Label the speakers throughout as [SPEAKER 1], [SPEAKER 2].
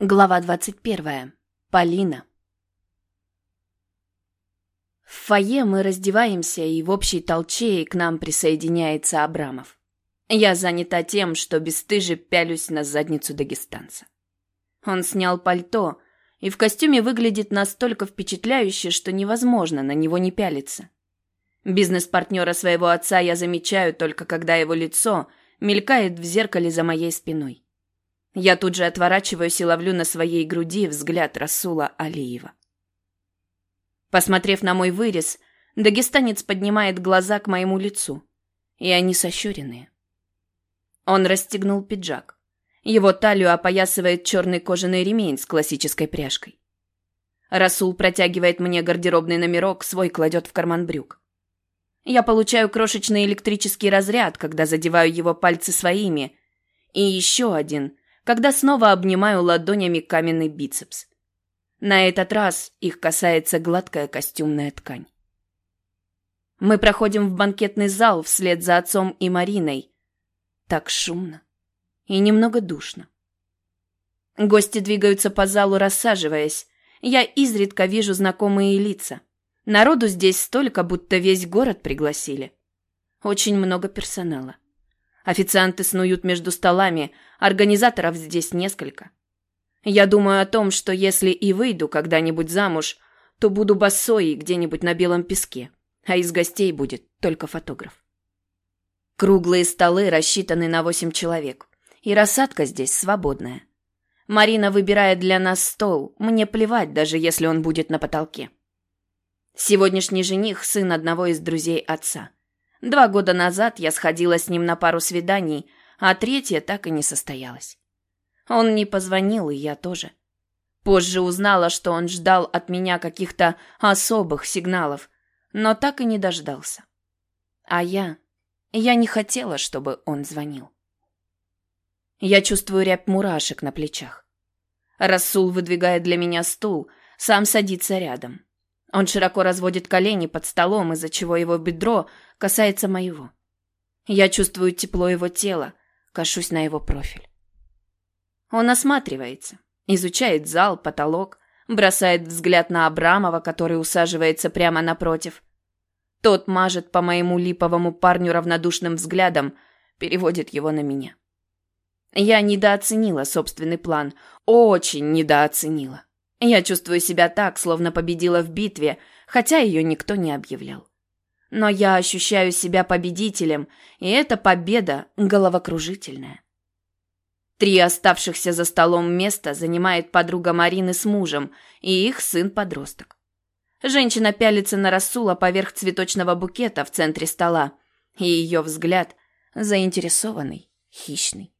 [SPEAKER 1] Глава 21. Полина. В фойе мы раздеваемся, и в общей толчее к нам присоединяется Абрамов. Я занята тем, что бесстыже пялюсь на задницу дагестанца. Он снял пальто, и в костюме выглядит настолько впечатляюще, что невозможно на него не пялиться. Бизнес-партнера своего отца я замечаю только когда его лицо мелькает в зеркале за моей спиной. Я тут же отворачиваюсь и ловлю на своей груди взгляд Расула Алиева. Посмотрев на мой вырез, дагестанец поднимает глаза к моему лицу, и они сощуренные. Он расстегнул пиджак. Его талию опоясывает черный кожаный ремень с классической пряжкой. Расул протягивает мне гардеробный номерок, свой кладет в карман брюк. Я получаю крошечный электрический разряд, когда задеваю его пальцы своими, и еще один, когда снова обнимаю ладонями каменный бицепс. На этот раз их касается гладкая костюмная ткань. Мы проходим в банкетный зал вслед за отцом и Мариной. Так шумно и немного душно. Гости двигаются по залу, рассаживаясь. Я изредка вижу знакомые лица. Народу здесь столько, будто весь город пригласили. Очень много персонала. Официанты снуют между столами, организаторов здесь несколько. Я думаю о том, что если и выйду когда-нибудь замуж, то буду босой где-нибудь на белом песке, а из гостей будет только фотограф. Круглые столы рассчитаны на восемь человек, и рассадка здесь свободная. Марина выбирает для нас стол, мне плевать, даже если он будет на потолке. Сегодняшний жених – сын одного из друзей отца – Два года назад я сходила с ним на пару свиданий, а третье так и не состоялось. Он не позвонил, и я тоже. Позже узнала, что он ждал от меня каких-то особых сигналов, но так и не дождался. А я... Я не хотела, чтобы он звонил. Я чувствую рябь мурашек на плечах. Расул выдвигает для меня стул, сам садится рядом. Он широко разводит колени под столом, из-за чего его бедро касается моего. Я чувствую тепло его тела, кашусь на его профиль. Он осматривается, изучает зал, потолок, бросает взгляд на Абрамова, который усаживается прямо напротив. Тот мажет по моему липовому парню равнодушным взглядом, переводит его на меня. Я недооценила собственный план, очень недооценила. Я чувствую себя так, словно победила в битве, хотя ее никто не объявлял. Но я ощущаю себя победителем, и эта победа головокружительная. Три оставшихся за столом места занимает подруга Марины с мужем и их сын-подросток. Женщина пялится на Расула поверх цветочного букета в центре стола, и ее взгляд заинтересованный, хищный.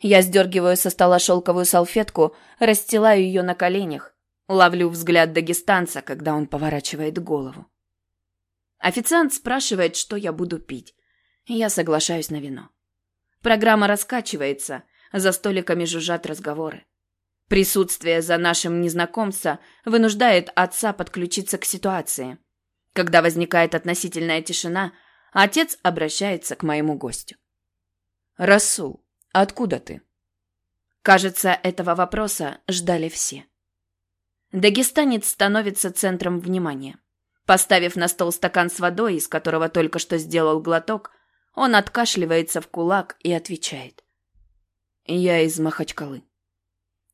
[SPEAKER 1] Я сдергиваю со стола шелковую салфетку, расстилаю ее на коленях, ловлю взгляд дагестанца, когда он поворачивает голову. Официант спрашивает, что я буду пить. Я соглашаюсь на вино. Программа раскачивается, за столиками жужжат разговоры. Присутствие за нашим незнакомца вынуждает отца подключиться к ситуации. Когда возникает относительная тишина, отец обращается к моему гостю. «Расул, откуда ты?» Кажется, этого вопроса ждали все. Дагестанец становится центром внимания. Поставив на стол стакан с водой, из которого только что сделал глоток, он откашливается в кулак и отвечает. «Я из Махачкалы».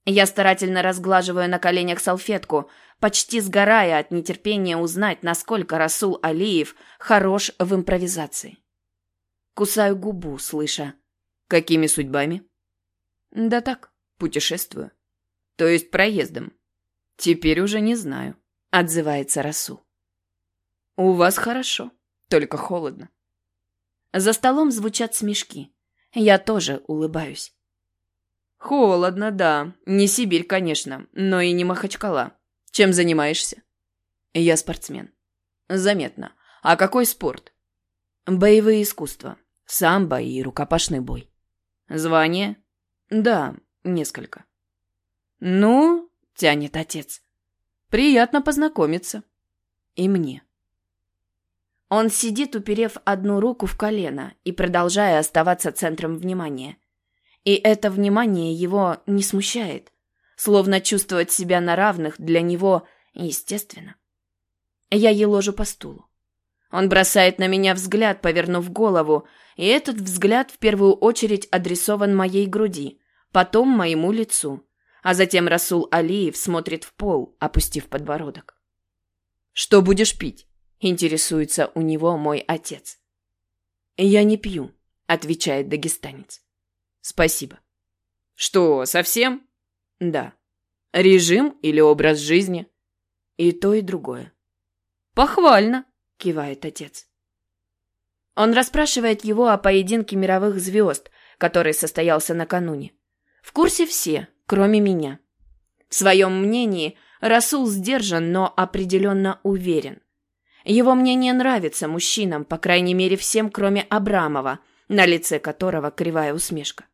[SPEAKER 1] Я старательно разглаживаю на коленях салфетку, почти сгорая от нетерпения узнать, насколько Расул Алиев хорош в импровизации. Кусаю губу, слыша. «Какими судьбами?» «Да так, путешествую». «То есть проездом?» «Теперь уже не знаю», — отзывается Расул. «У вас хорошо, только холодно». За столом звучат смешки. Я тоже улыбаюсь. «Холодно, да. Не Сибирь, конечно, но и не Махачкала. Чем занимаешься?» «Я спортсмен». «Заметно. А какой спорт?» «Боевые искусства. Самбо и рукопашный бой». «Звание?» «Да, несколько». «Ну?» — тянет отец. «Приятно познакомиться». «И мне». Он сидит, уперев одну руку в колено и продолжая оставаться центром внимания. И это внимание его не смущает. словно чувствовать себя на равных для него естественно. Я еложу по стулу. Он бросает на меня взгляд, повернув голову, и этот взгляд в первую очередь адресован моей груди, потом моему лицу, а затем Расул Алиев смотрит в пол, опустив подбородок. «Что будешь пить?» – интересуется у него мой отец. «Я не пью», – отвечает дагестанец. «Спасибо». «Что, совсем?» «Да». «Режим или образ жизни?» «И то, и другое». «Похвально», — кивает отец. Он расспрашивает его о поединке мировых звезд, который состоялся накануне. В курсе все, кроме меня. В своем мнении Расул сдержан, но определенно уверен. Его мнение нравится мужчинам, по крайней мере всем, кроме Абрамова, на лице которого кривая усмешка.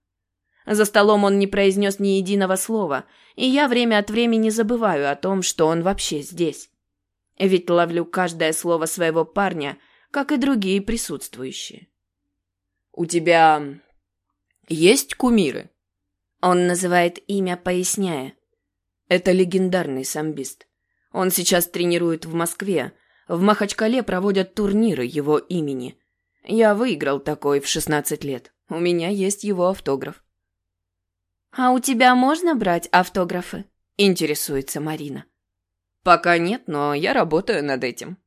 [SPEAKER 1] За столом он не произнес ни единого слова, и я время от времени забываю о том, что он вообще здесь. Ведь ловлю каждое слово своего парня, как и другие присутствующие. «У тебя есть кумиры?» Он называет имя, поясняя. «Это легендарный самбист. Он сейчас тренирует в Москве. В Махачкале проводят турниры его имени. Я выиграл такой в 16 лет. У меня есть его автограф». «А у тебя можно брать автографы?» – интересуется Марина. «Пока нет, но я работаю над этим».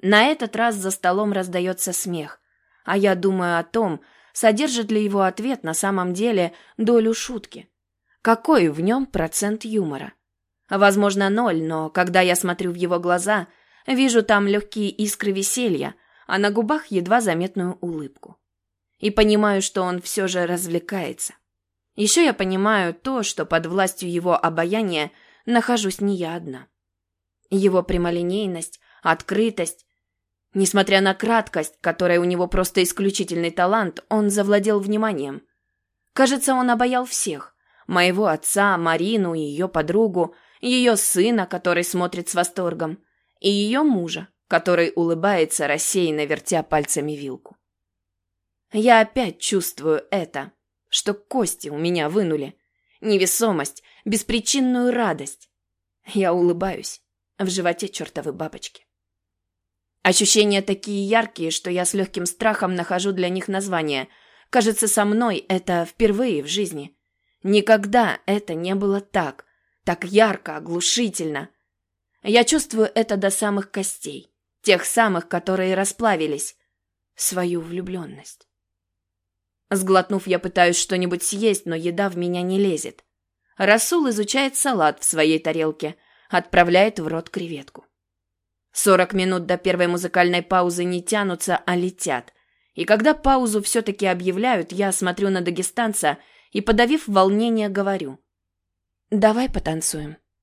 [SPEAKER 1] На этот раз за столом раздается смех, а я думаю о том, содержит ли его ответ на самом деле долю шутки. Какой в нем процент юмора? Возможно, ноль, но когда я смотрю в его глаза, вижу там легкие искры веселья, а на губах едва заметную улыбку. И понимаю, что он все же развлекается. Еще я понимаю то, что под властью его обаяния нахожусь не я одна. Его прямолинейность, открытость. Несмотря на краткость, которая у него просто исключительный талант, он завладел вниманием. Кажется, он обаял всех. Моего отца, Марину ее подругу, ее сына, который смотрит с восторгом, и ее мужа, который улыбается, рассеянно вертя пальцами вилку. Я опять чувствую это, что кости у меня вынули. Невесомость, беспричинную радость. Я улыбаюсь. В животе чертовы бабочки. Ощущения такие яркие, что я с легким страхом нахожу для них название. Кажется, со мной это впервые в жизни. Никогда это не было так. Так ярко, оглушительно. Я чувствую это до самых костей. Тех самых, которые расплавились. Свою влюбленность. Сглотнув, я пытаюсь что-нибудь съесть, но еда в меня не лезет. Расул изучает салат в своей тарелке, отправляет в рот креветку. Сорок минут до первой музыкальной паузы не тянутся, а летят. И когда паузу все-таки объявляют, я смотрю на дагестанца и, подавив волнение, говорю. «Давай потанцуем».